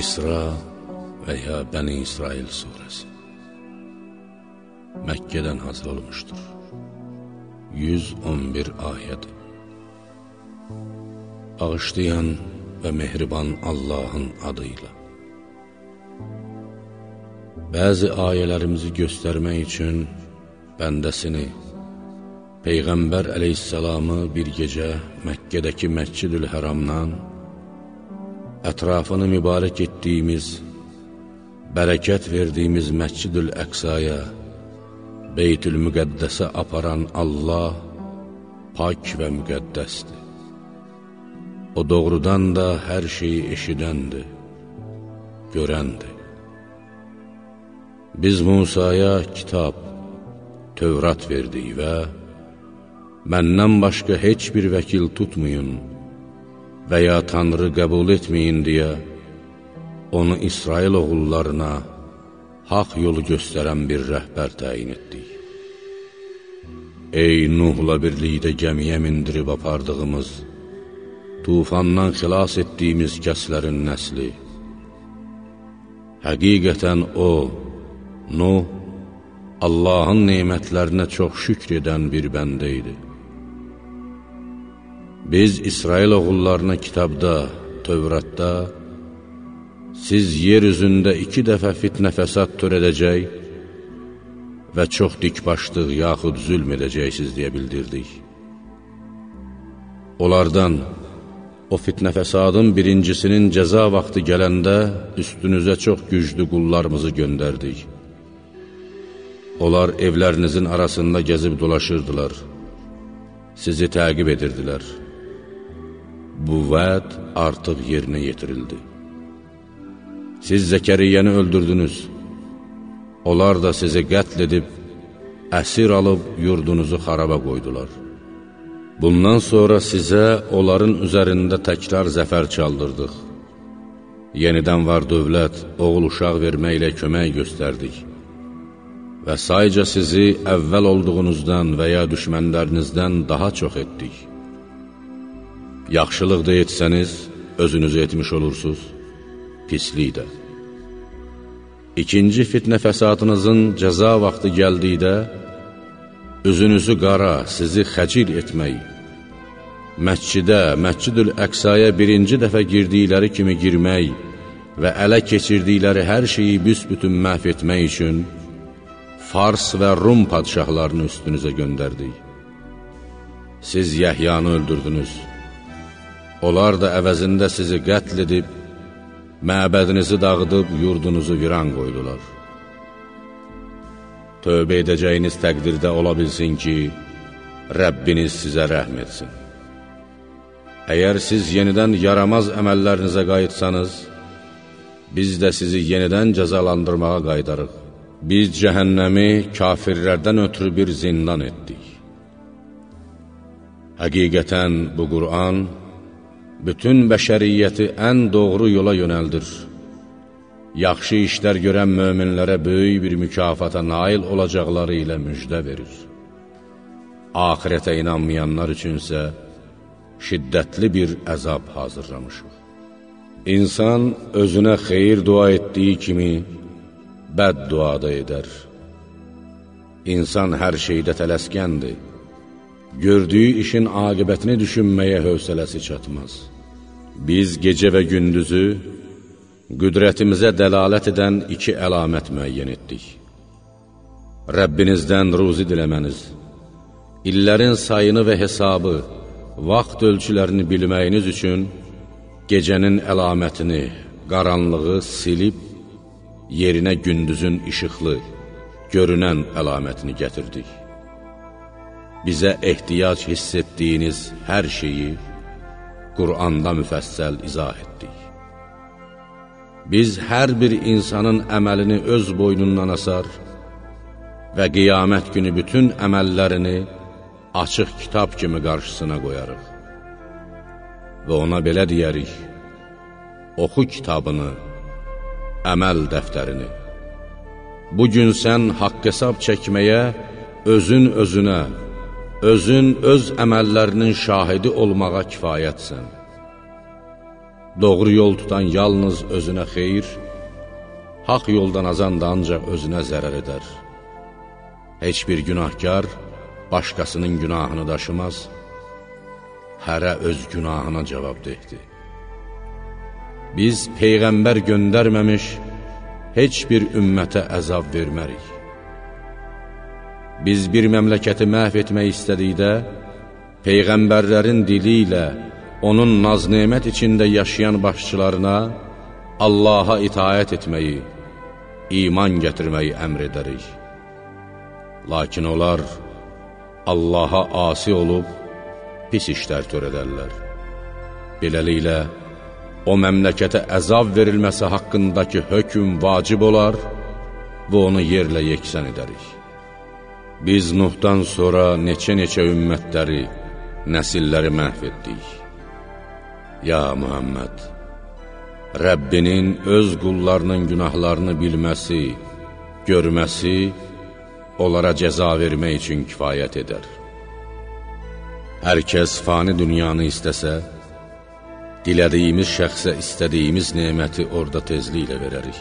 İsra və ya Bəni İsrail surəsi. Məkkədən hazır olmuşdur. 111 ayəd Bağışlayan və mehriban Allahın adıyla Bəzi ayələrimizi göstərmək üçün bəndəsini Peyğəmbər əleyhissalamı bir gecə Məkkədəki Məscidül Həramdan ətrafını mübarək etdiyimiz, bərəkət verdiyimiz Məscidül Əqsaya, Beytül Müqəddəsə aparan Allah pak və müqəddəsdir. O doğrudan da hər şeyi eşidəndir, görəndir. Biz Musaya kitab, Tövrat verdik və məndən başqa heç bir vəkil tutmayın, və ya Tanrı qəbul etməyin deyə onu İsrail oğullarına haq yolu göstərən bir rəhbər təyin etdik. Ey Nuhla birlikdə gəmiyə mindirib apardığımız, tufandan xilas etdiyimiz kəslərin nəsli. Həqiqətən o, Nuh, Allahın neymətlərinə çox şükr edən bir bəndə idi. Biz İsrail oğullarına kitabda, Tövratda, siz yer üzündə iki dəfə fitnə fəsad törədəcək və çox dikbaşlıq yaxud zülm edəcəksiniz deyə bildirdik. Onlardan, o fitnə fəsadın birincisinin cəza vaxtı gələndə üstünüzə çox güclü qullarımızı göndərdik. Onlar evlərinizin arasında gəzib dolaşırdılar, sizi təqib edirdilər bu vəd artıq yerinə yetirildi. Siz Zəkəriyyəni öldürdünüz, onlar da sizi qətl edib, əsir alıb yurdunuzu xaraba qoydular. Bundan sonra sizə onların üzərində təkrar zəfər çaldırdıq. Yenidən var dövlət, oğul uşaq verməklə kömək göstərdik. Və sayca sizi əvvəl olduğunuzdan və ya düşmənlərinizdən daha çox etdik. Yaxşılıq da etsəniz, özünüzü etmiş olursunuz, pislik də. İkinci fitnə fəsadınızın cəza vaxtı gəldikdə, üzünüzü qara, sizi xəcil etmək, məscidə, məscidül əqsaya birinci dəfə girdikləri kimi girmək və ələ keçirdikləri hər şeyi büsbütün məhv etmək üçün Fars və Rum padişahlarını üstünüzə göndərdik. Siz Yəhyanı öldürdünüz. Onlar da əvəzində sizi qətl edib, məbədinizi dağıdıb, yurdunuzu viran qoydular. Tövbə edəcəyiniz təqdirdə ola bilsin ki, Rəbbiniz sizə rəhm etsin. Əgər siz yenidən yaramaz əməllərinizə qayıtsanız, biz də sizi yenidən cəzalandırmağa qaydarıq. Biz cəhənnəmi kafirlərdən ötürü bir zindan etdik. Həqiqətən bu Qur'an, bütün bəşəriyyəti ən doğru yola yönəldir. Yaxşı işlər görən möminlərə böyük bir mükafata nail olacaqları ilə müjdə verir. Ahirətə inanmayanlar üçünsə şiddətli bir əzab hazırlamışıq. İnsan özünə xeyir dua etdiyi kimi bəd dua da edər. İnsan hər şeydə tələskəndir. Gördüyü işin aqibətini düşünməyə hövsələsi çatmaz. Biz gecə və gündüzü qüdrətimizə dəlalət edən iki əlamət müəyyən etdik. Rəbbinizdən ruzi diləməniz, illərin sayını və hesabı, vaxt ölçülərini bilməyiniz üçün gecənin əlamətini, qaranlığı silib, yerinə gündüzün işıqlı, görünən əlamətini gətirdik. Bizə ehtiyac hiss etdiyiniz hər şeyi, Quranda müfəssəl izah etdik. Biz hər bir insanın əməlini öz boynundan asar və qiyamət günü bütün əməllərini açıq kitab kimi qarşısına qoyarıq. Və ona belə deyərik, oxu kitabını, əməl dəftərini. Bugün sən haqq hesab çəkməyə, özün özünə, özün öz əməllərinin şahidi olmağa kifayətsən. doğru yol tutan yalnız özünə xeyir, haq yoldan azan da ancaq özünə zərər edər. Heç bir günahkar başqasının günahını daşımaz, hərə öz günahına cavabdehdir. Biz Peyğəmbər göndərməmiş, heç bir ümmətə əzab vermərik. Biz bir məmləkəti məhv etmək istədikdə, Peyğəmbərlərin dili ilə onun naz-nemət içində yaşayan başçılarına Allaha itaət etməyi, iman gətirməyi əmr edərik. Lakin onlar Allaha asi olub, pis işlər törədərlər. Beləliklə, o məmləkətə əzab verilməsi haqqındakı hökm vacib olar və onu yerlə yeksən edərik. Biz Nuhdan sonra neçə-neçə ümmətləri, nəsilləri məhv etdik. Ya Muhammed, Rəbbinin öz qullarının günahlarını bilməsi, görməsi, onlara cəza vermək üçün kifayət edər. Hər kəs fani dünyanı istəsə, dilədiyimiz şəxsə istədiyimiz neməti orada tezliklə verərik.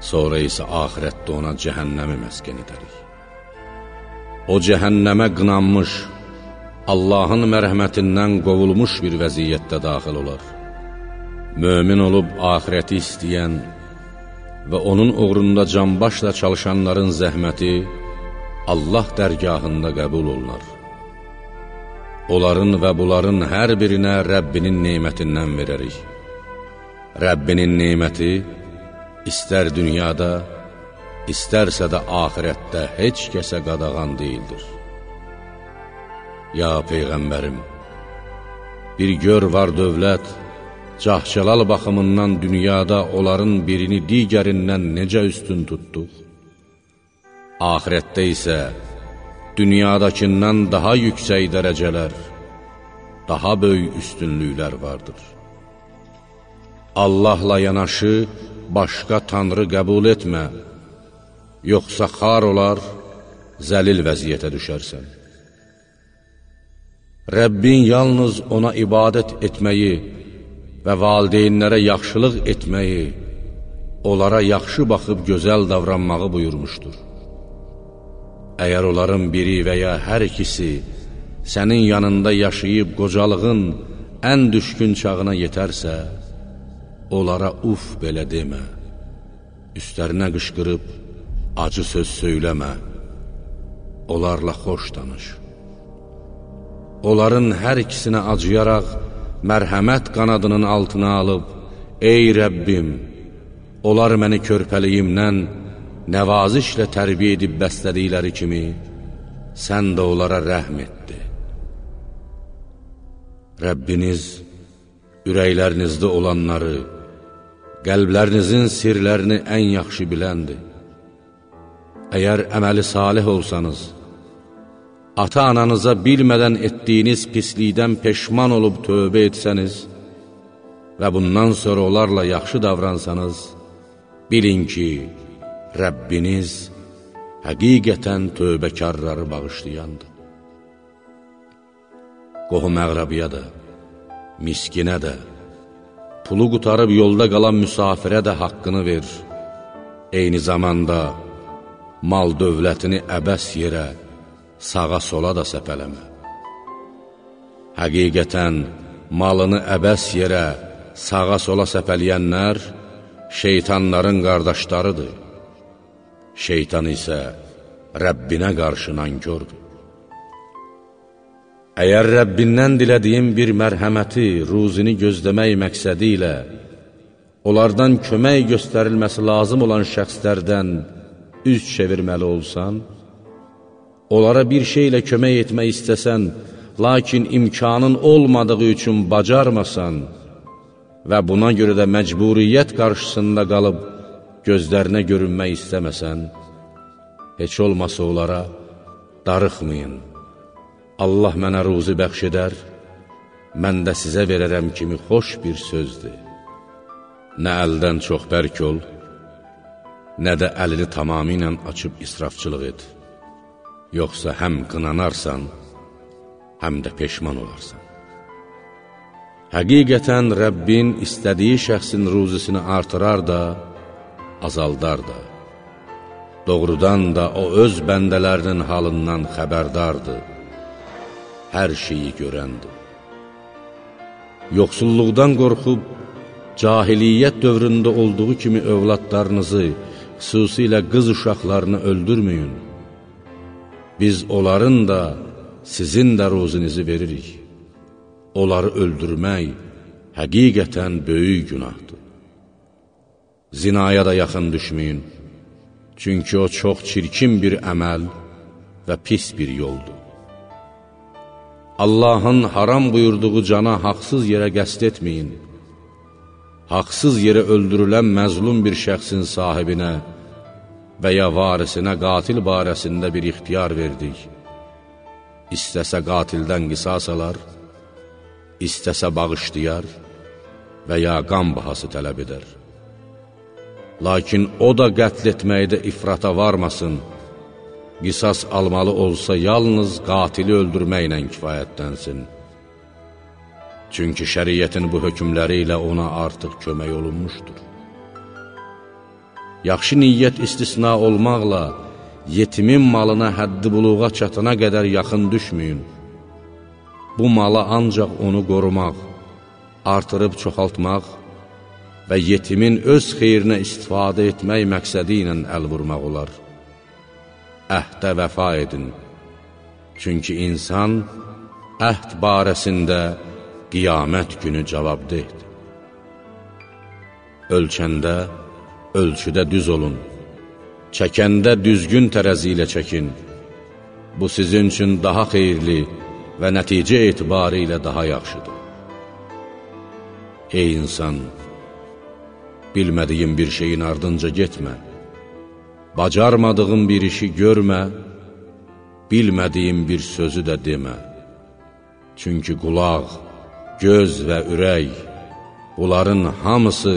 Sonra isə ahirətdə ona cəhənnəmi məskən edərik. O cəhənnəmə qınanmış, Allahın mərhəmətindən qovulmuş bir vəziyyətdə daxil olar. Mömin olub ahirəti istəyən və onun uğrunda canbaşla çalışanların zəhməti Allah dərgahında qəbul olunar. Onların və bunların hər birinə Rəbbinin neymətindən verərik. Rəbbinin neyməti istər dünyada, istərsə də ahirətdə heç kəsə qadağan deyildir. Ya Peyğəmbərim, bir gör var dövlət, cahçəlal baxımından dünyada onların birini digərindən necə üstün tutduq? Ahirətdə isə dünyadakindən daha yüksək dərəcələr, daha böyük üstünlüklər vardır. Allahla yanaşı başqa tanrı qəbul etmə, yoxsa xar olar, zəlil vəziyyətə düşərsən. Rəbbin yalnız ona ibadət etməyi və valideynlərə yaxşılıq etməyi, onlara yaxşı baxıb gözəl davranmağı buyurmuşdur. Əgər onların biri və ya hər ikisi sənin yanında yaşayıb qocalığın ən düşkün çağına yetərsə, onlara uf belə demə, üstlərinə qışqırıb acı söz söyləmə, onlarla xoş danış. Onların hər ikisinə acıyaraq, mərhəmət qanadının altına alıb, Ey Rəbbim, onlar məni körpəliyimdən nəvazişlə tərbiyə edib bəslədikləri kimi, sən də onlara rəhm etdi. Rəbbiniz ürəklərinizdə olanları, qəlblərinizin sirlərini ən yaxşı biləndir. Əgər əməli salih olsanız, ata-ananıza bilmədən etdiyiniz pislikdən peşman olub tövbə etsəniz və bundan sonra onlarla yaxşı davransanız, bilin ki, Rəbbiniz həqiqətən tövbəkarları bağışlayandır. Qohum əqrabiyə də, miskinə də, pulu qutarıb yolda qalan müsafirə də haqqını ver. Eyni zamanda mal dövlətini əbəs yerə, sağa-sola da səpələmə. Həqiqətən, malını əbəs yerə, sağa-sola səpələyənlər şeytanların qardaşlarıdır. Şeytan isə Rəbbinə qarşı nankördür. Əgər Rəbbindən dilədiyin bir mərhəməti, ruzini gözləmək məqsədi ilə, onlardan kömək göstərilməsi lazım olan şəxslərdən üz çevirməli olsan, Onlara bir şeylə kömək etmək istəsən, lakin imkanın olmadığı üçün bacarmasan və buna görə də məcburiyyət qarşısında qalıb gözlərinə görünmək istəməsən, heç olmasa onlara darıxmayın. Allah mənə ruzi bəxş edər, mən də sizə verərəm kimi xoş bir sözdür. Nə əldən çox bərk ol, nə də əlini tamamilə açıb israfçılıq et yoxsa həm qınanarsan, həm də peşman olarsan. Həqiqətən Rəbbin istədiyi şəxsin ruzisini artırar da, azaldar da. Doğrudan da o öz bəndələrinin halından xəbərdardır, hər şeyi görəndir. Yoxsulluqdan qorxub, cahiliyyət dövründə olduğu kimi övladlarınızı, xüsusilə qız uşaqlarını öldürməyin. Biz onların da, sizin də ruzinizi veririk. Onları öldürmək həqiqətən böyük günahdır. Zinaya da yaxın düşməyin, çünki o çox çirkin bir əməl və pis bir yoldur. Allahın haram buyurduğu cana haqsız yerə qəst etməyin. Haqsız yerə öldürülən məzlum bir şəxsin sahibinə və ya varisinə qatil barəsində bir ixtiyar verdik. İstəsə qatildən qisas alar, istəsə bağışlayar və ya qan bahası tələb edər. Lakin o da qətl etməkdə ifrata varmasın, qisas almalı olsa yalnız qatili öldürməklə kifayətlənsin. Çünki şəriyyətin bu hökmləri ilə ona artıq kömək olunmuşdur. Yaxşı niyyət istisna olmaqla, yetimin malına həddi buluğa çatana qədər yaxın düşməyin. Bu mala ancaq onu qorumaq, artırıb çoxaltmaq və yetimin öz xeyrinə istifadə etmək məqsədi ilə əl vurmaq olar. Əhdə vəfa edin, çünki insan əhd barəsində qiyamət günü cavabdehdir. Ölçəndə, ölçüdə düz olun, çəkəndə düzgün tərəzi ilə çəkin. Bu sizin üçün daha xeyirli və nəticə etibarı ilə daha yaxşıdır. Ey insan, bilmədiyin bir şeyin ardınca getmə, bacarmadığın bir işi görmə, bilmədiyin bir sözü də demə. Çünki qulaq, göz və ürək, bunların hamısı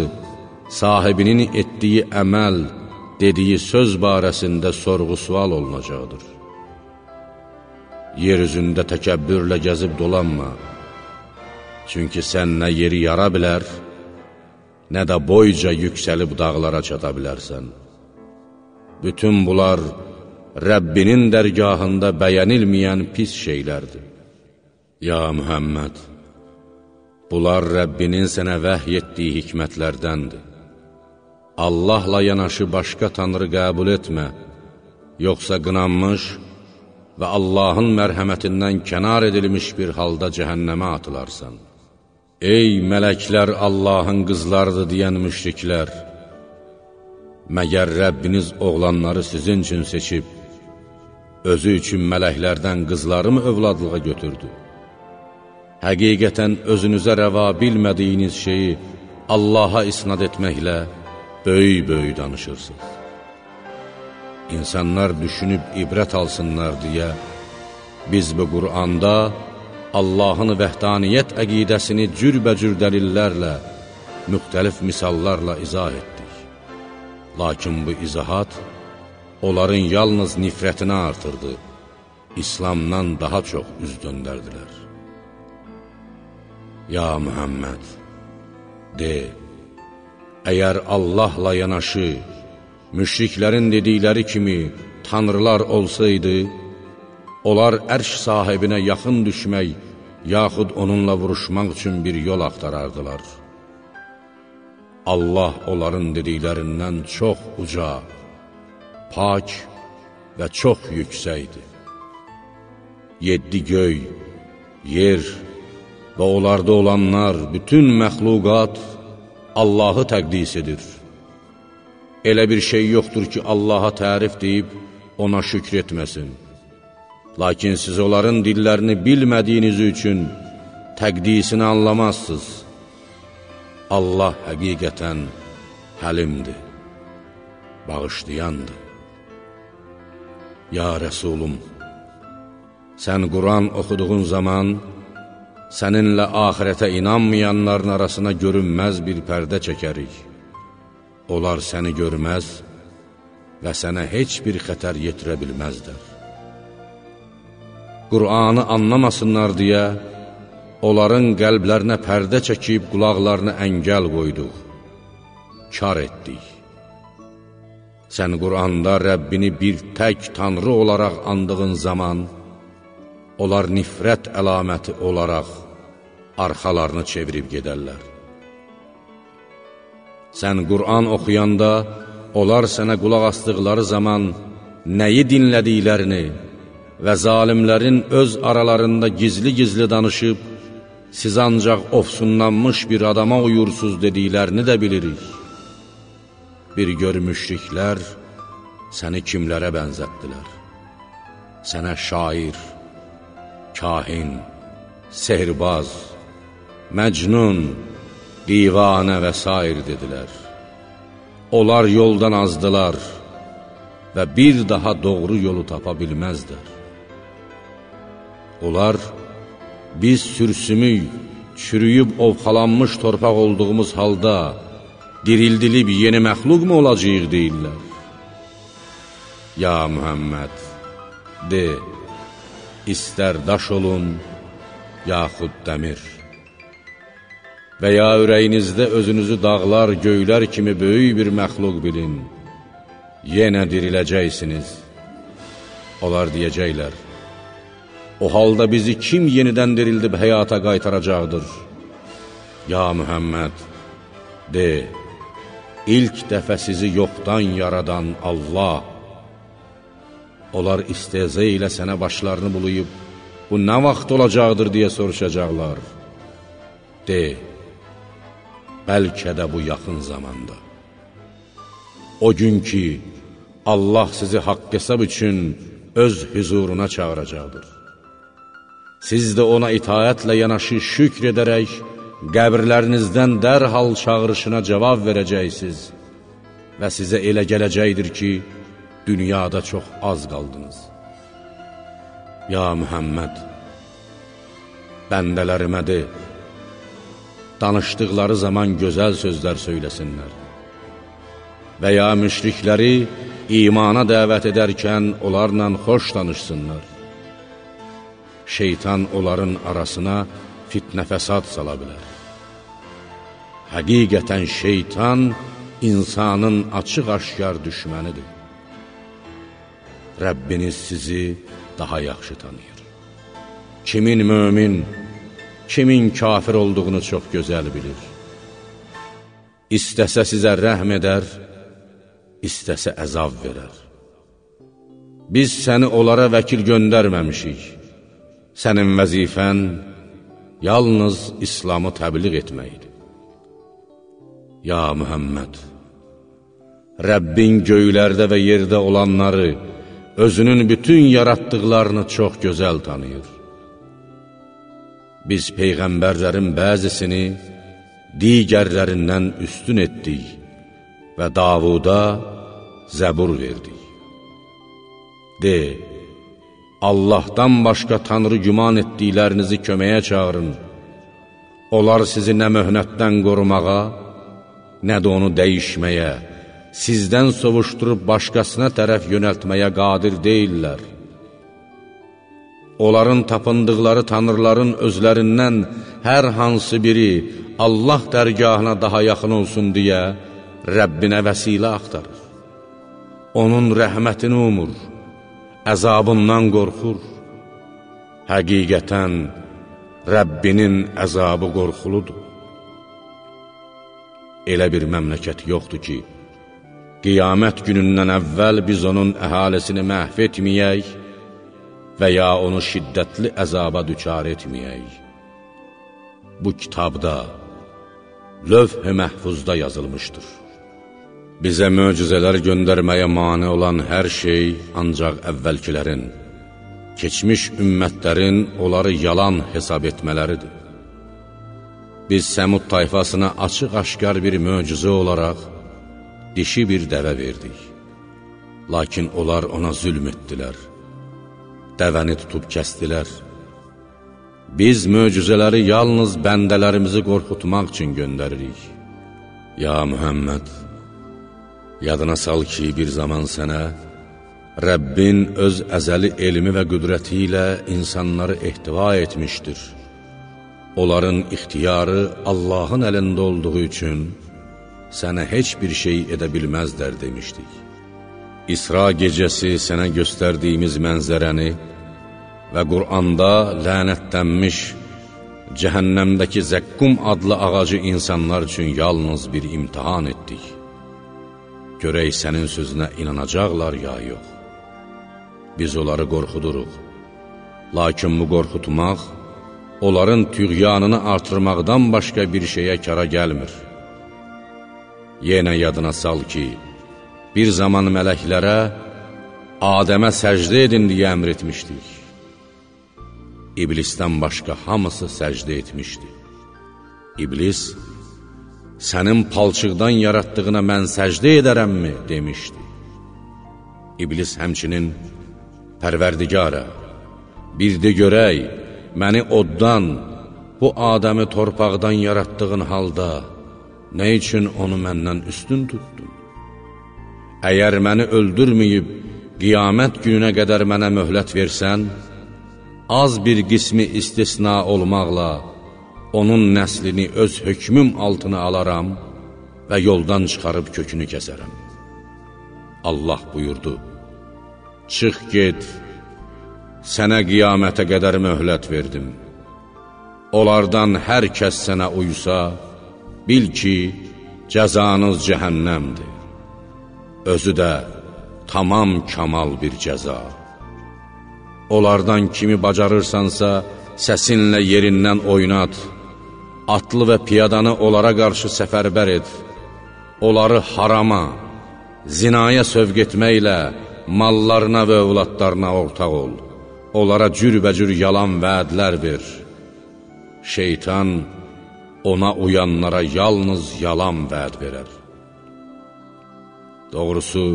sahibinin etdiyi əməl, dediyi söz barəsində sorğu-sual olunacaqdır. Yer üzündə təkəbbürlə gəzib dolanma, çünki sən nə yeri yara bilər, nə də boyca yüksəlib dağlara çata bilərsən. Bütün bunlar Rəbbinin dərgahında bəyənilməyən pis şeylərdir. Ya Mühəmməd, bunlar Rəbbinin sənə vəhy etdiyi hikmətlərdəndir. Allahla yanaşı başqa tanrı qəbul etmə, yoxsa qınanmış və Allahın mərhəmətindən kənar edilmiş bir halda cəhənnəmə atılarsan. Ey mələklər Allahın qızlardır deyən müşriklər! Məgər Rəbbiniz oğlanları sizin üçün seçib, özü üçün mələklərdən qızları mı övladlığa götürdü? Həqiqətən özünüzə rəva bilmədiyiniz şeyi Allaha isnad etməklə, böyük-böyük danışırsınız. İnsanlar düşünüb ibrət alsınlar deyə, biz bu Quranda Allahın vəhdaniyyət əqidəsini cürbəcür dəlillərlə, müxtəlif misallarla izah etdik. Lakin bu izahat onların yalnız nifrətini artırdı, İslamdan daha çox üz döndərdilər. Ya Mühəmməd, de, Əgər Allahla yanaşı, müşriklərin dedikləri kimi tanrılar olsaydı, onlar ərş sahibinə yaxın düşmək, yaxud onunla vuruşmaq üçün bir yol axtarardılar. Allah onların dediklərindən çox uca, pak və çox yüksəkdir. Yeddi göy, yer və onlarda olanlar, bütün məxluqat, Allahı təqdis edir. Elə bir şey yoxdur ki, Allaha tərif deyib, ona şükr etməsin. Lakin siz onların dillərini bilmədiyiniz üçün təqdisini anlamazsınız. Allah həqiqətən həlimdir, bağışlayandır. Ya Rəsulum, sən Quran oxuduğun zaman, səninlə ahirətə inanmayanların arasına görünməz bir pərdə çəkərik. Onlar səni görməz və sənə heç bir xətər yetirə bilməzlər. Qur'anı anlamasınlar deyə onların qəlblərinə pərdə çəkib qulaqlarına əngəl qoyduq, kar etdik. Sən Quranda Rəbbini bir tək tanrı olaraq andığın zaman, onlar nifrət əlaməti olaraq arxalarını çevirib gedərlər. Sən Qur'an oxuyanda, onlar sənə qulaq asdıqları zaman nəyi dinlədiklərini və zalimlərin öz aralarında gizli-gizli danışıb, siz ancaq ofsunlanmış bir adama uyursuz dediklərini də bilirik. Bir gör müşriklər səni kimlərə bənzətdilər? Sənə şair, kahin, sehirbaz, məcnun, divanə və s. dedilər. Onlar yoldan azdılar və bir daha doğru yolu tapa bilməzdər. Onlar, biz sürsümük, çürüyüb ovxalanmış torpaq olduğumuz halda, dirildilib yeni məxluq mu olacaq deyirlər? Ya Mühəmməd, de, istər daş olun, yaxud dəmir. Və ya ürəyinizdə özünüzü dağlar, göylər kimi böyük bir məxluq bilin, yenə diriləcəksiniz. Onlar deyəcəklər, o halda bizi kim yenidən dirildib həyata qaytaracaqdır? Ya Mühəmməd, de, ilk dəfə sizi yoxdan yaradan Allah, Onlar istezə ilə sənə başlarını bulayıb, bu nə vaxt olacaqdır deyə soruşacaqlar. De, bəlkə də bu yaxın zamanda. O gün ki, Allah sizi haqq hesab üçün öz hüzuruna çağıracaqdır. Siz də ona itayətlə yanaşı şükr edərək, qəbirlərinizdən dərhal çağırışına cavab verəcəksiniz və sizə elə gələcəkdir ki, dünyada çox az qaldınız. Ya Mühəmməd, bəndələrimə de, danışdıqları zaman gözəl sözlər söyləsinlər. Və ya müşrikləri imana dəvət edərkən onlarla xoş danışsınlar. Şeytan onların arasına fitnə fəsad sala bilər. Həqiqətən şeytan insanın açıq-aşkar düşmənidir. Rəbbiniz sizi daha yaxşı tanıyır. Kimin mömin, kimin kafir olduğunu çox gözəl bilir. İstəsə sizə rəhm edər, istəsə əzab verər. Biz səni onlara vəkil göndərməmişik. Sənin vəzifən yalnız İslamı təbliğ etməkdir. Ya Mühəmməd, Rəbbin göylərdə və yerdə olanları, özünün bütün yaratdıqlarını çox gözəl tanıyır. Biz Peyğəmbərlərin bəzisini digərlərindən üstün etdik və Davuda zəbur verdik. De, Allahdan başqa Tanrı güman etdiklərinizi köməyə çağırın. Onlar sizi nə möhnətdən qorumağa, nə də onu dəyişməyə, sizdən sovuşdurub başqasına tərəf yönəltməyə qadir deyillər. Onların tapındıqları tanrıların özlərindən hər hansı biri Allah dərgahına daha yaxın olsun deyə Rəbbinə vəsilə axtarır. Onun rəhmətini umur, əzabından qorxur. Həqiqətən Rəbbinin əzabı qorxuludur. Elə bir məmləkət yoxdur ki, qiyamət günündən əvvəl biz onun əhalisini məhv etməyək və ya onu şiddətli əzaba düçar etməyək. Bu kitabda, lövh-i məhfuzda yazılmışdır. Bizə möcüzələr göndərməyə mane olan hər şey ancaq əvvəlkilərin, keçmiş ümmətlərin onları yalan hesab etmələridir. Biz Səmud tayfasına açıq-aşkar bir möcüzə olaraq dişi bir dəvə verdik. Lakin onlar ona zülm etdilər, dəvəni tutub kəstilər. Biz möcüzələri yalnız bəndələrimizi qorxutmaq üçün göndəririk. Ya Mühəmməd, yadına sal ki, bir zaman sənə Rəbbin öz əzəli elmi və qüdrəti ilə insanları ehtiva etmişdir. onların ixtiyarı Allahın əlində olduğu üçün sənə heç bir şey edə bilməzlər demişdik. İsra gecəsi sənə göstərdiyimiz mənzərəni və Quranda lənətlənmiş cəhənnəmdəki zəqqum adlı ağacı insanlar üçün yalnız bir imtihan etdik. Görək sənin sözünə inanacaqlar ya yox. Biz onları qorxuduruq. Lakin bu qorxutmaq, onların tüğyanını artırmaqdan başqa bir şeyə kara gəlmir. Yenə yadına sal ki, bir zaman mələklərə Adəmə səcdə edin deyə əmr etmişdik. İblisdən başqa hamısı səcdə etmişdi. İblis, sənin palçıqdan yaratdığına mən səcdə edərəmmi, demişdi. İblis həmçinin, pərverdigara, bir de görək, məni oddan, bu Adəmi torpaqdan yaratdığın halda, nə üçün onu məndən üstün tutdun? Əgər məni öldürməyib, qiyamət gününə qədər mənə möhlət versən, az bir qismi istisna olmaqla, onun nəslini öz hökmüm altına alaram və yoldan çıxarıb kökünü kəsərəm. Allah buyurdu, Çıx get, sənə qiyamətə qədər möhlət verdim. Onlardan hər kəs sənə uysa, bil ki, cəzanız cəhənnəmdir. Özü də tamam kamal bir cəza. Onlardan kimi bacarırsansa, səsinlə yerindən oynat, atlı və piyadanı onlara qarşı səfərbər et, onları harama, zinaya sövq etməklə mallarına və övladlarına ortaq ol, onlara cürbəcür yalan vədlər ver. Şeytan ona uyanlara yalnız yalan vəd verər. Doğrusu,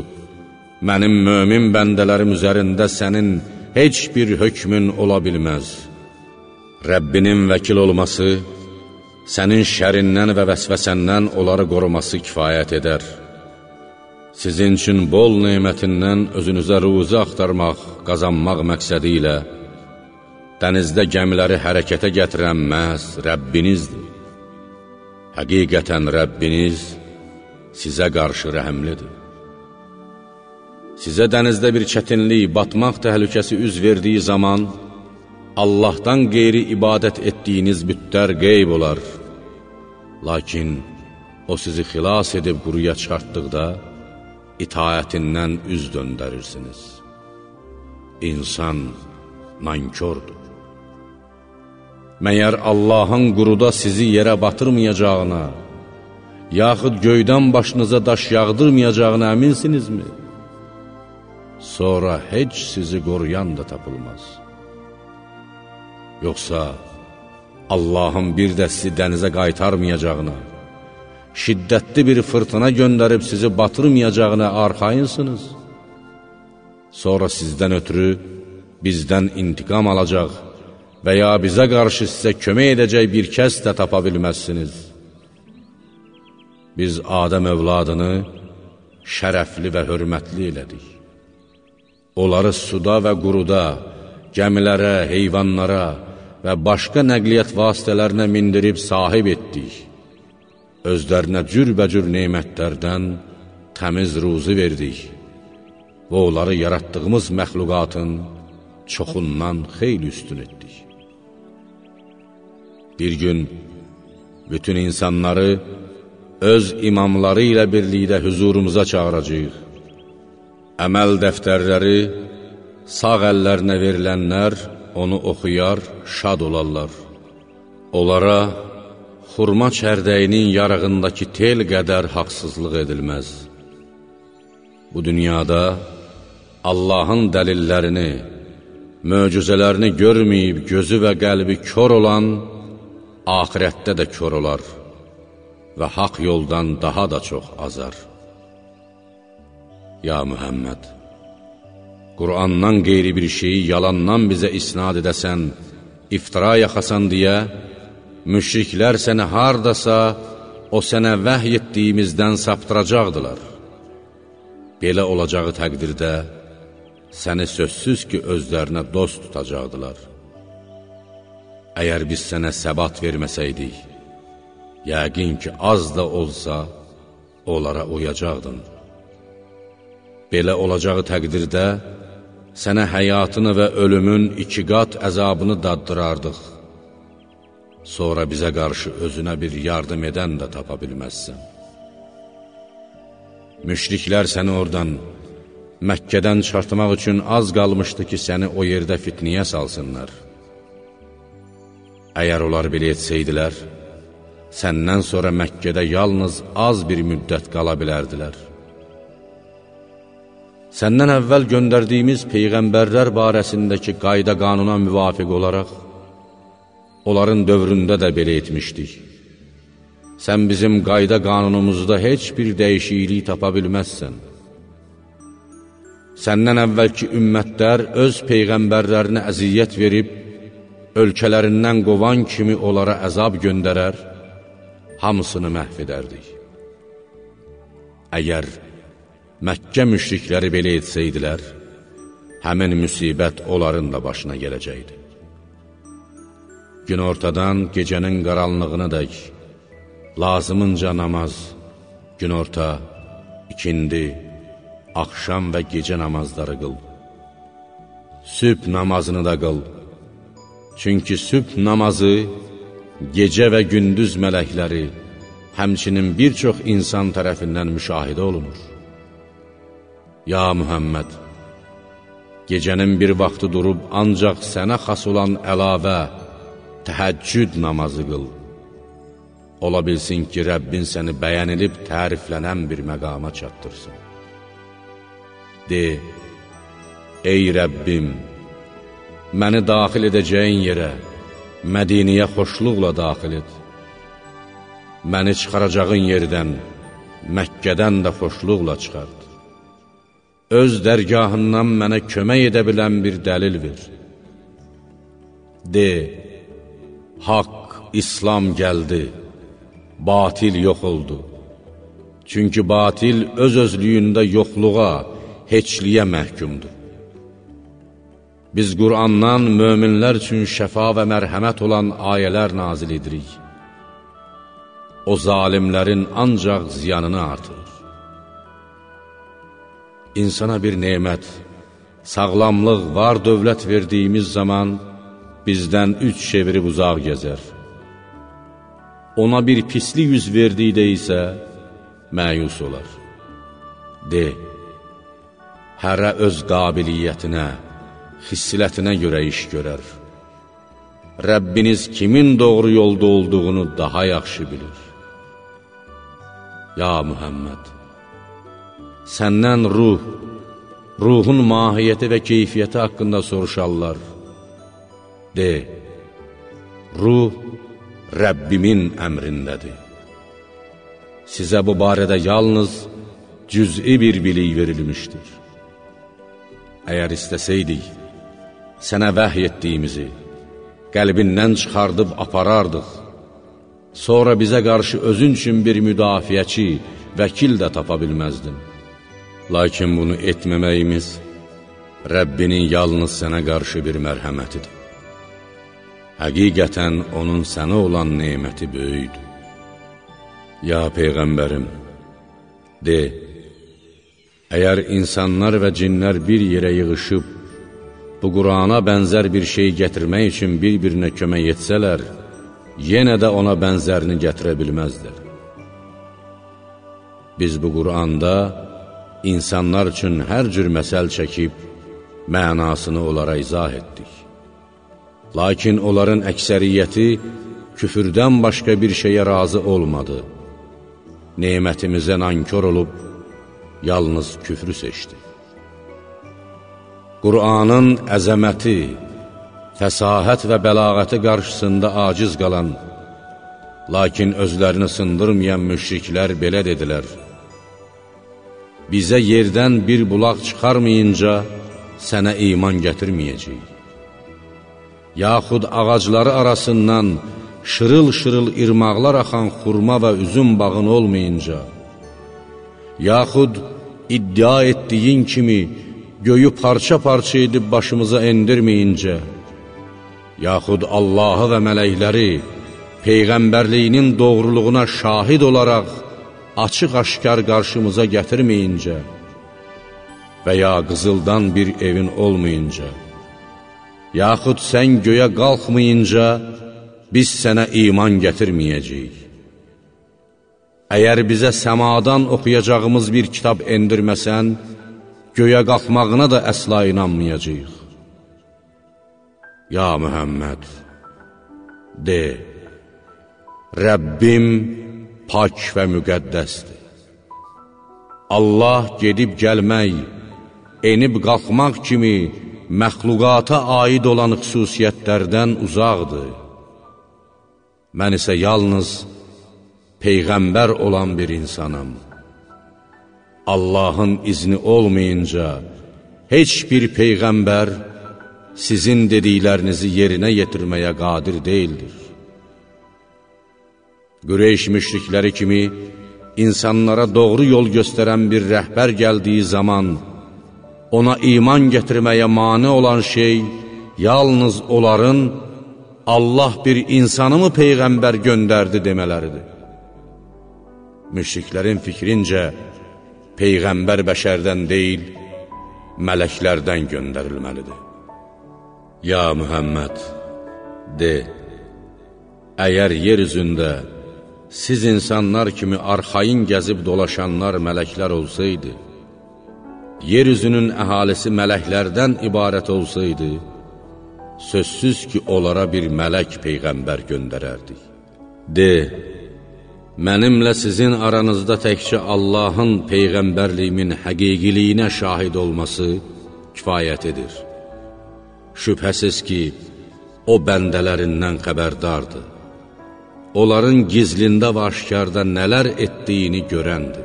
mənim mömin bəndələrim üzərində sənin heç bir hökmün ola bilməz. Rəbbinin vəkil olması, sənin şərindən və vəsvəsəndən onları qoruması kifayət edər. Sizin üçün bol neymətindən özünüzə ruzi axtarmaq, qazanmaq məqsədi ilə dənizdə gəmiləri hərəkətə gətirən məhz Rəbbinizdir. Həqiqətən Rəbbiniz sizə qarşı rəhəmlidir. Sizə dənizdə bir çətinlik, batmaq təhlükəsi üz verdiyi zaman, Allahdan qeyri ibadət etdiyiniz bütlər qeyb olar. Lakin o sizi xilas edib quruya çıxartdıqda, itaətindən üz döndərirsiniz. İnsan nankördür. Məyər Allahın quruda sizi yerə batırmayacağına, yaxud göydən başınıza daş yağdırmayacağına əminsinizmi? Sonra heç sizi qoruyan da tapılmaz. Yoxsa Allahın bir də sizi dənizə qaytarmayacağına, şiddətli bir fırtına göndərib sizi batırmayacağına arxayınsınız. Sonra sizdən ötürü bizdən intiqam alacaq və ya bizə qarşı sizə kömək edəcək bir kəs də tapa bilməzsiniz. Biz Adəm övladını şərəfli və hörmətli elədik. Onları suda və quruda, gəmilərə, heyvanlara və başqa nəqliyyat vasitələrinə mindirib sahib etdik özlərinə cürbəcür neymətlərdən təmiz ruzu verdik və onları yaratdığımız məxluqatın çoxundan xeyli üstün etdik. Bir gün bütün insanları öz imamları ilə birlikdə hüzurumuza çağıracaq. Əməl dəftərləri sağ əllərinə verilənlər onu oxuyar, şad olarlar. Onlara xurma çərdəyinin yarığındakı tel qədər haqsızlıq edilməz. Bu dünyada Allahın dəlillərini, möcüzələrini görməyib gözü və qəlbi kör olan, ahirətdə də kör olar və haq yoldan daha da çox azar. Ya Mühəmməd, Qur'andan qeyri bir şeyi yalandan bizə isnad edəsən, iftira yaxasan deyə, müşriklər səni hardasa o sənə vəhy etdiyimizdən saptıracaqdılar. Belə olacağı təqdirdə səni sözsüz ki, özlərinə dost tutacaqdılar. əgər biz sənə səbat verməsəydik, yəqin ki, az da olsa, onlara uyacaqdın. Belə olacağı təqdirdə, sənə həyatını və ölümün iki qat əzabını daddırardıq. Sonra bizə qarşı özünə bir yardım edən də tapa bilməzsən. Müşriklər səni oradan, Məkkədən çıxartmaq üçün az qalmışdı ki, səni o yerdə fitniyə salsınlar. Əgər onlar belə etsəydilər, səndən sonra Məkkədə yalnız az bir müddət qala bilərdilər. Səndən əvvəl göndərdiyimiz Peyğəmbərlər barəsindəki qayda qanuna müvafiq olaraq, onların dövründə də belə etmişdik. Sən bizim qayda qanunumuzda heç bir dəyişiklik tapa bilməzsən. Səndən əvvəlki ümmətlər öz Peyğəmbərlərinə əziyyət verib, ölkələrindən qovan kimi onlara əzab göndərər, hamısını məhv edərdik. Əgər Məkkə müşrikləri belə etsəydilər, həmin müsibət onların da başına gələcəkdi. Gün ortadan gecənin qaranlığına dək, lazımınca namaz, gün orta, ikindi, axşam və gecə namazları qıl. Sübh namazını da qıl. Çünki sübh namazı gecə və gündüz mələkləri, həmçinin bir çox insan tərəfindən müşahidə olunur. Ya Mühəmməd, gecənin bir vaxtı durub ancaq sənə xas olan əlavə, təhəccüd namazı qıl. Ola bilsin ki, Rəbbin səni bəyənilib təriflənən bir məqama çatdırsın. De, ey Rəbbim, məni daxil edəcəyin yerə, Mədiniyə xoşluqla daxil et. Məni çıxaracağın yerdən, Məkkədən də xoşluqla çıxart. Öz dərgahından mənə kömək edə bilən bir dəlil ver. De, haqq, İslam gəldi, batil yox oldu. Çünki batil öz-özlüyündə yoxluğa, heçliyə məhkumdur. Biz Qur'andan möminlər üçün şəfa və mərhəmət olan ayələr nazil edirik. O zalimlərin ancaq ziyanını artırır. İnsana bir nemət, sağlamlıq, var dövlət verdiyimiz zaman bizdən üç çevirib uzaq gəzər. Ona bir pislik yüz verdikdə isə məyus olar. De, hərə öz qabiliyyətinə, xissilətinə görə iş görər. Rəbbiniz kimin doğru yolda olduğunu daha yaxşı bilir. Ya Mühəmməd, səndən ruh, ruhun mahiyyəti və keyfiyyəti haqqında soruşarlar. De, ruh Rəbbimin əmrindədir. Sizə bu barədə yalnız cüz'i bir bilik verilmişdir. Əgər istəsəydik, sənə vəhy etdiyimizi qəlbindən çıxardıb aparardıq. Sonra bizə qarşı özün üçün bir müdafiəçi, vəkil də tapa bilməzdin. Lakin bunu etməməyimiz Rəbbinin yalnız sənə qarşı bir mərhəmətidir. Həqiqətən onun sənə olan neyməti böyüdür. Ya Peyğəmbərim, de, əgər insanlar və cinlər bir yerə yığışıb, bu Qurana bənzər bir şey gətirmək üçün bir-birinə kömək etsələr, yenə də ona bənzərini gətirə bilməzlər. Biz bu Quranda insanlar üçün hər cür məsəl çəkib, mənasını onlara izah etdik. Lakin onların əksəriyyəti küfürdən başqa bir şeyə razı olmadı. Nemətimizə nankör olub, yalnız küfrü seçdi. Qur'anın əzəməti, fəsahət və bəlağəti qarşısında aciz qalan, lakin özlərini sındırmayan müşriklər belə dedilər, Bizə yerdən bir bulaq çıxarmayınca sənə iman gətirməyəcək. Yaxud ağacları arasından şırıl-şırıl irmaqlar axan xurma və üzüm bağın olmayınca, yaxud iddia etdiyin kimi, göyü parça-parça edib başımıza endirməyincə, yaxud Allahı və mələkləri Peyğəmbərliyinin doğruluğuna şahid olaraq açıq-aşkar qarşımıza gətirməyincə və ya qızıldan bir evin olmayınca, yaxud sən göyə qalxmayınca, biz sənə iman gətirməyəcəyik. Əgər bizə səmadan oxuyacağımız bir kitab endirməsən, göyə qalxmağına da əsla inanmayacaq. Ya Mühəmməd, de, Rəbbim pak və müqəddəsdir. Allah gedib gəlmək, enib qalxmaq kimi məxluqata aid olan xüsusiyyətlərdən uzaqdır. Mən isə yalnız Peyğəmbər olan bir insanam. Allahın izni olmayınca heç bir Peyğəmbər sizin dediklərinizi yerinə yetirməyə qadir deyildir. Qüreyş müşrikləri kimi insanlara doğru yol göstərən bir rəhbər gəldiyi zaman, ona iman gətirməyə mane olan şey yalnız onların Allah bir insanı mı Peyğəmbər göndərdi demələridir. Müşriklərin fikrincə, Peyğəmbər bəşərdən deyil, mələklərdən göndərilməlidir. Ya Mühəmməd, de, əgər yer üzündə siz insanlar kimi arxayın gəzib dolaşanlar mələklər olsaydı, yer üzünün əhalisi mələklərdən ibarət olsaydı, sözsüz ki, onlara bir mələk Peyğəmbər göndərərdik. De, mənimlə sizin aranızda təkcə Allahın Peyğəmbərliyimin həqiqiliyinə şahid olması kifayət edir. Şübhəsiz ki, o bəndələrindən xəbərdardır. Onların gizlində və aşkarda nələr etdiyini görəndir.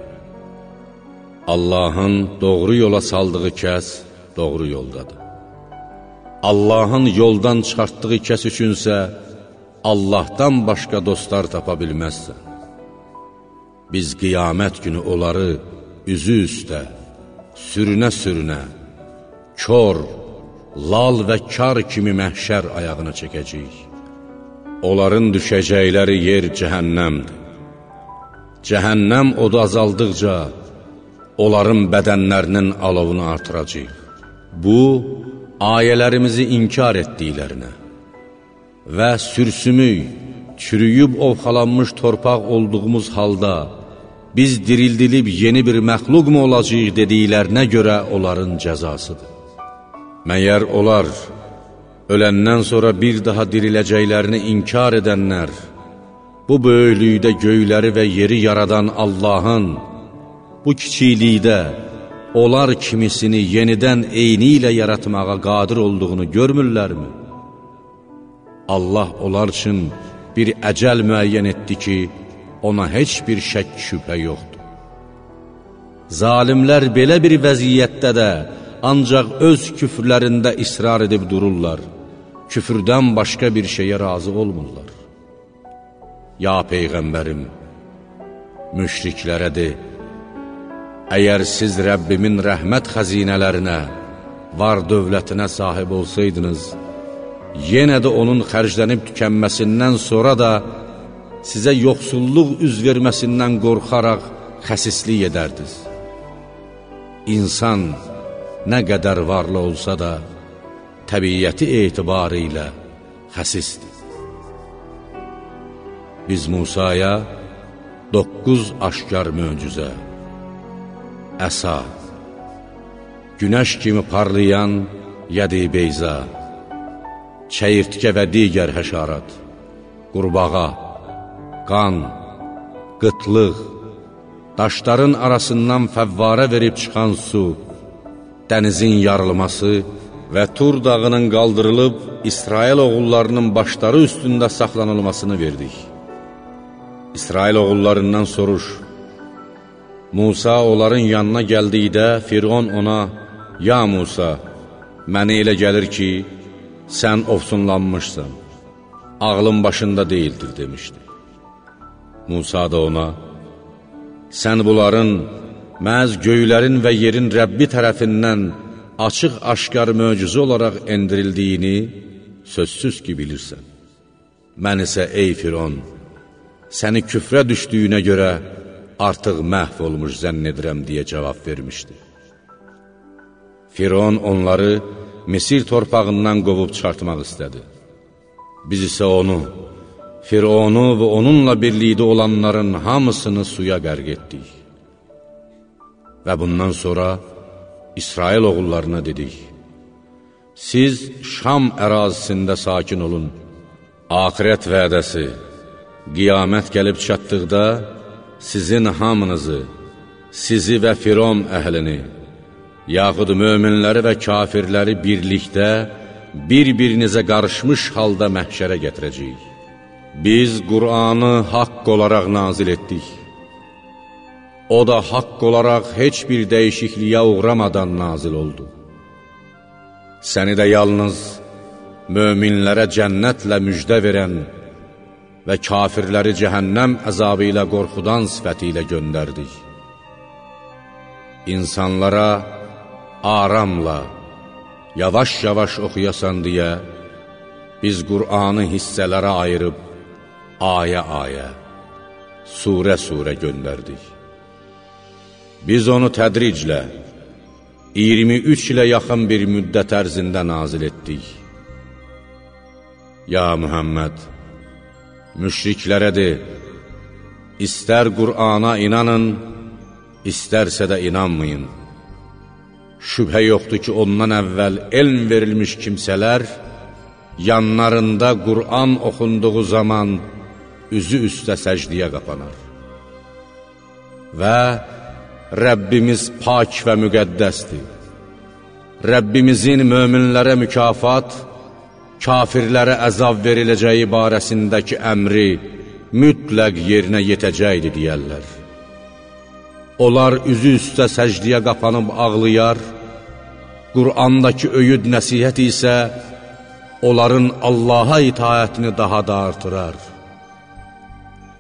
Allahın doğru yola saldığı kəs doğru yoldadır. Allahın yoldan çıxartdığı kəs üçünsə, Allahdan başqa dostlar tapa bilməzsən. Biz qiyamət günü onları üzü üstə, sürünə-sürünə, kör, lal və kar kimi məhşər ayağına çəkəcəyik. Onların düşəcəkləri yer cəhənnəmdir. Cəhənnəm odu azaldıqca, onların bədənlərinin alovunu artıracaq. Bu, ayələrimizi inkar etdiklərinə və sürsümük, çürüyüb ovxalanmış torpaq olduğumuz halda, biz dirildilib yeni bir məxluq mu olacaq dediklərinə görə onların cəzasıdır. Məyər onlar, öləndən sonra bir daha diriləcəklərini inkar edənlər, bu böyüklükdə göyləri və yeri yaradan Allahın, bu kiçiklikdə onlar kimisini yenidən eyni ilə yaratmağa qadir olduğunu görmürlərmi? Allah onlar üçün bir əcəl müəyyən etdi ki, ona heç bir şək şübhə yoxdur. Zalimlər belə bir vəziyyətdə də ancaq öz küfrlərində israr edib dururlar, küfrdən başqa bir şeyə razı olmurlar. Ya Peyğəmbərim, müşriklərə de, əgər siz Rəbbimin rəhmət xəzinələrinə, var dövlətinə sahib olsaydınız, yenə də onun xərclənib tükənməsindən sonra da sizə yoxsulluq üz verməsindən qorxaraq xəsislik edərdiniz. İnsan nə qədər varlı olsa da, təbiyyəti etibarı ilə xəsisdir. Biz Musaya doqquz aşkar möcüzə, əsa, günəş kimi parlayan yədi beyza, çəyirtkə və digər həşarat, qurbağa, qan, qıtlıq, daşların arasından fəvvarə verib çıxan su, dənizin yarılması və Tur dağının qaldırılıb İsrail oğullarının başları üstündə saxlanılmasını verdik. İsrail oğullarından soruş, Musa onların yanına gəldikdə Firon ona, Ya Musa, mənə elə gəlir ki, sən ofsunlanmışsan, ağlın başında deyildir, demişdi. Musa da ona, sən bunların məhz göylərin və yerin Rəbbi tərəfindən açıq-aşkar möcüzə olaraq endirildiyini sözsüz ki bilirsən. Mən isə ey Firon, səni küfrə düşdüyünə görə artıq məhv olmuş zənn edirəm deyə cavab vermişdi. Firon onları Misir torpağından qovub çıxartmaq istədi. Biz isə onu, Fironu və onunla birlikdə olanların hamısını suya qərq etdik. Və bundan sonra İsrail oğullarına dedik, Siz Şam ərazisində sakin olun, axirət vədəsi, qiyamət gəlib çatdıqda sizin hamınızı, sizi və Firon əhlini, yaxud möminləri və kafirləri birlikdə, bir-birinizə qarışmış halda məhşərə gətirəcəyik. Biz Qur'anı haqq olaraq nazil etdik. O da haqq olaraq heç bir dəyişikliyə uğramadan nazil oldu. Səni də yalnız möminlərə cənnətlə müjdə verən və kafirləri cəhənnəm əzabı ilə qorxudan sifəti ilə göndərdik. İnsanlara aramla, yavaş-yavaş oxuyasan deyə, biz Qur'anı hissələrə ayırıb, ayə-ayə, surə-surə göndərdik. Biz onu tədriclə, 23 ilə yaxın bir müddət ərzində nazil etdik. Ya Mühəmməd, müşriklərə de, istər Qur'ana inanın, istərsə də inanmayın. Şübhə yoxdur ki, ondan əvvəl elm verilmiş kimsələr, yanlarında Qur'an oxunduğu zaman üzü üstə səcdiyə qapanar. Və Rəbbimiz pak və müqəddəsdir. Rəbbimizin möminlərə mükafat, kafirlərə əzab veriləcəyi barəsindəki əmri mütləq yerinə yetəcəkdir deyərlər. Onlar üzü üstə səcdiyə qapanıb ağlayar, Qur'andakı öyüd nəsihət isə onların Allaha itaətini daha da artırar.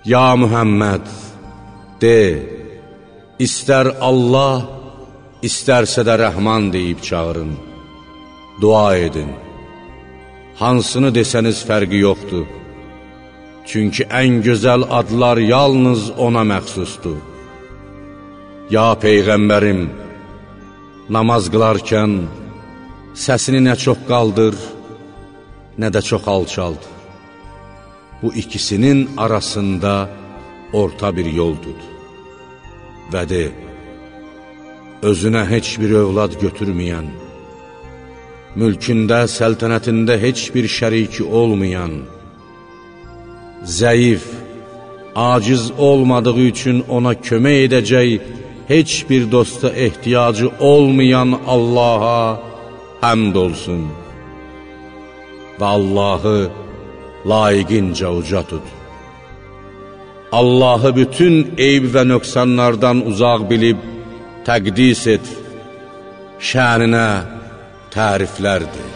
Ya Mühəmməd, de, İstər Allah, istərsə də rəhman deyib çağırın, dua edin. Hansını desəniz fərqi yoxdur. Çünki ən gözəl adlar yalnız ona məxsusdur. Ya Peyğəmbərim, namaz qılarkən səsini nə çox qaldır, nə də çox alçaldır. Bu ikisinin arasında orta bir yol tut və de, özünə heç bir övlad götürməyən, mülkündə, səltənətində heç bir şəriki olmayan, zəif, aciz olmadığı üçün ona kömək edəcək, heç bir dosta ehtiyacı olmayan Allaha həmd olsun və Allahı layiqincə uca tut. Allahı bütün eyb və nöqsanlardan uzaq bilib təqdis et, şəninə təriflərdir.